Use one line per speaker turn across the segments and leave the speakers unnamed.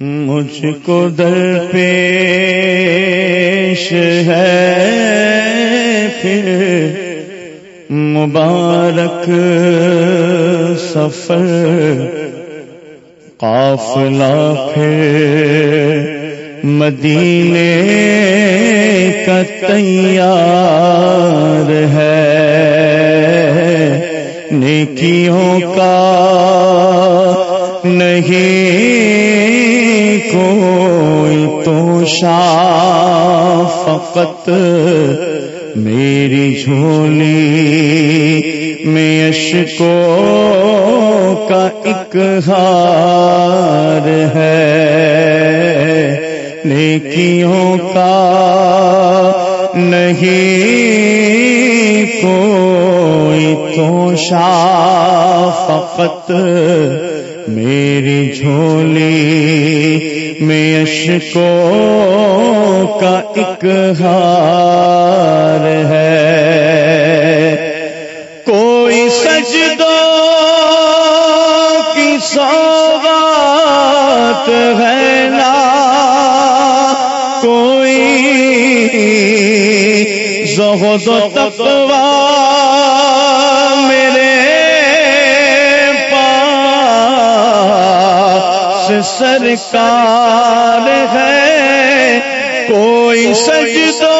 مجھ کو در پیش ہے پھر مبارک سفر قافلہ پھر مدینے کا تیار ہے نیکیوں کا نہیں کوئی تو فقط میری جھولی میں اشکو کا ایک ہار ہے۔ نیکیوں کا نہیں، کوئی تو فقط میری جھولی میں اشکو کا ایک ہار ہے۔ کوئی سجدو کی سوغات ہے نا۔ کوئی زہد و تقوی سرکار ہے کوئی سجدو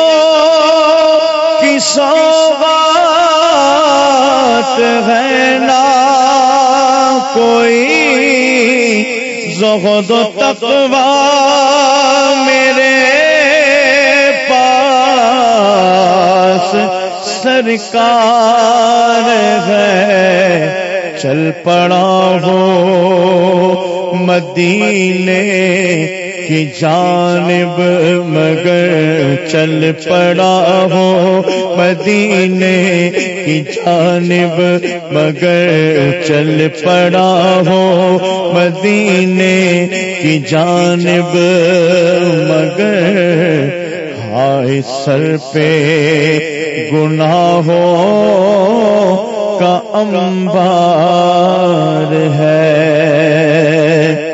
کی سوغات ہے نا کوئی زہد و تقوی میرے پاس سرکار ہے۔ چل پڑا ہو مدینے کی جانب مگر چل پڑا ہو۔ مدینے کی جانب مگر چل پڑا ہو۔ مدینے کی جانب مگر ہائے سر پہ گناہ ہو۔ کا امبار ہے۔